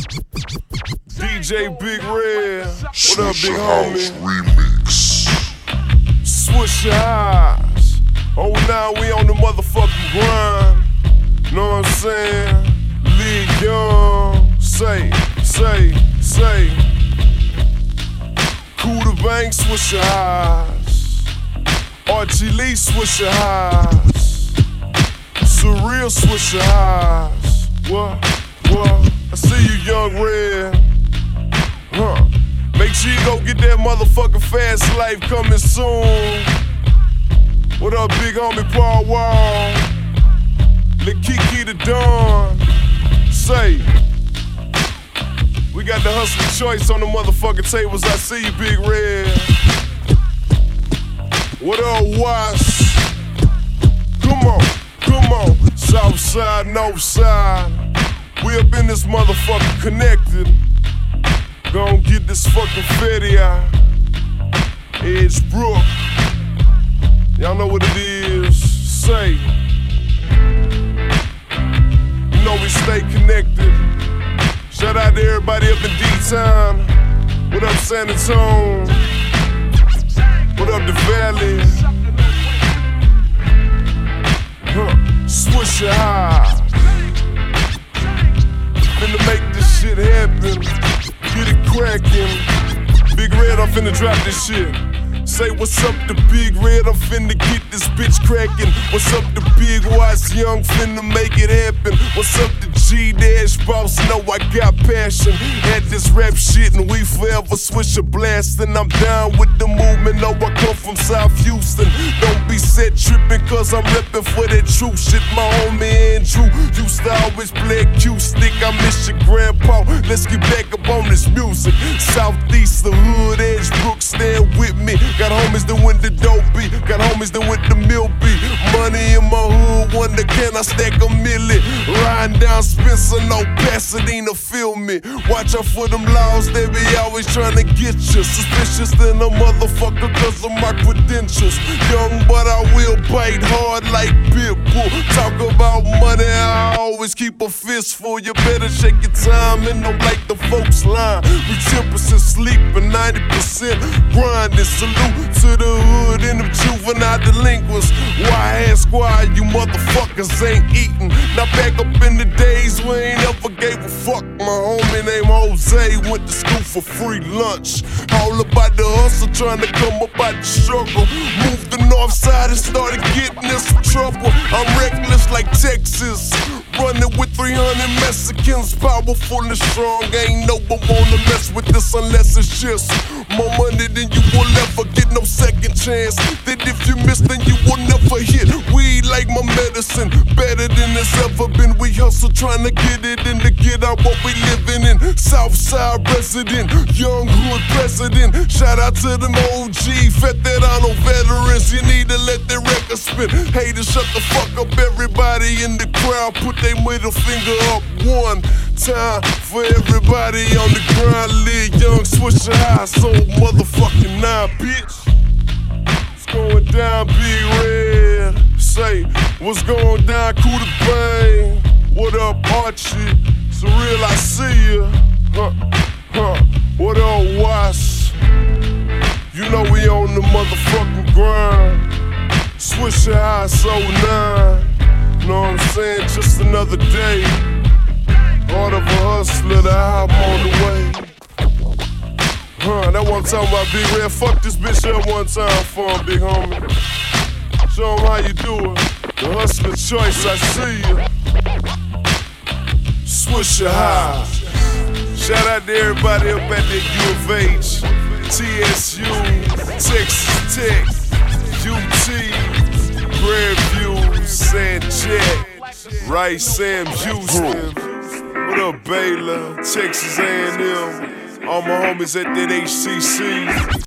DJ Big Red. What up, big homie? Remix. Swishahouse. Oh, now we on the motherfucking grind. Know what I'm saying? Lee Young. Say, say, say. Coota Bang, Swisher eyes. Archie Lee, your eyes. Surreal, Swishahouse. What? What? I see you, Young Red. Huh. Make sure you go get that motherfucking fast life coming soon. What up, big homie Paul Wall? Lil Kiki the Don. Say, we got the hustle choice on the motherfucking tables. I see you, Big Red. What up, Was? Come on, come on. South side, north side. We up in this motherfucker connected. Gon' get this fucking fetty out. Edgebrook. Y'all know what it is. Say. You know we stay connected. Shout out to everybody up in D-Town. What up, San Antonio? What up, the Valley? Huh. Swish your high. Finna make this shit happen. Get it crackin'. Big Red, I'm finna drop this shit. Say what's up to Big Red, I'm finna get this bitch crackin'. What's up to Big Wise Young, finna make it happen. What's up to G Dash Boss, know I got passion. Had this rap shit and we forever switch a blast. And I'm down with the movement, know I come from South Houston. Don't set trippin' cause I'm reppin' for that true shit. My homie Andrew used to always play cue stick. I miss your grandpa. Let's get back up on this music. Southeast, the hood, Edge Brook, stand with me. Got homies that went the dope beat. Got homies that went the mill beat. Money in my hood, wonder can I stack a milli? Riding down Spencer, no Pasadena, feel me. Watch out for them laws, they be always trying to get you. Suspicious than a motherfucker cause of my credentials. Young, but I will bite hard like Pitbull. Talk always keep a fistful. You better shake your time and don't like the folks line. We 10% sleeping, 90% grinding. Salute to the hood and them juvenile delinquents. Why ask why you motherfuckers ain't eating? Now back up in the days My homie named Jose went to school for free lunch. All about the hustle, trying to come up out the struggle. Moved the north side and started getting in some trouble. I'm reckless like Texas. Running with 300 Mexicans, powerful and strong. Ain't no one wanna mess with this unless it's just more money than you will ever get. No second chance. That if you miss, then you will never medicine, better than it's ever been. We hustle trying to get it and to get out what we living in. Southside resident, young hood president. Shout out to them OG veterano veterans. You need to let their record spin. Haters, shut the fuck up. Everybody in the crowd, put their middle finger up one time for everybody on the grind. Live young, switch your high, so motherfucking nine, bitch. It's going down, Big Red? Say, what's going down, Coota Bang? What up, Archie? Surreal, I see ya. Huh, huh. What up, Was? You know we on the motherfucking grind. Swish your high, so nine. Know what I'm saying? Just another day. Heart of a hustler, the album on the way. Huh, that one time about Big Red. Fuck this bitch up one time for him, big homie. Show him how you do it. The hustler choice, I see you. Swish your high. Shout out to everybody up at the U of H, TSU, Texas Tech, UT, Prairie View, San Jack, Rice Sam Houston. What up, Baylor, Texas A&M? All my homies at that HCC.